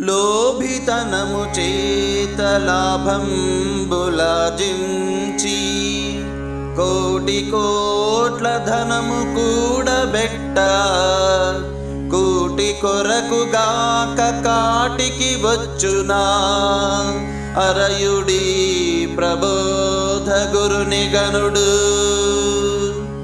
లోభితనము చేత లాభం బులాజించి కోటి కోట్ల ధనము కూడబెట్ట కూటి కొరకు గాక కాటికి వచ్చునా. అరయుడి ప్రబోధ గురుని గనుడు